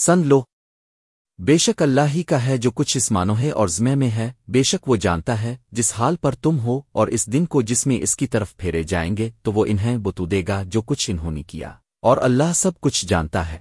سن لو۔ بے شک اللہ ہی کا ہے جو کچھ اس مانو ہے اور زمے میں ہے بے شک وہ جانتا ہے، جس حال پر تم ہو اور اس دن کو جس میں اس کی طرف پھیرے جائیں گے، تو وہ انہیں بتو دے گا جو کچھ انہوں نے کیا۔ اور اللہ سب کچھ جانتا ہے۔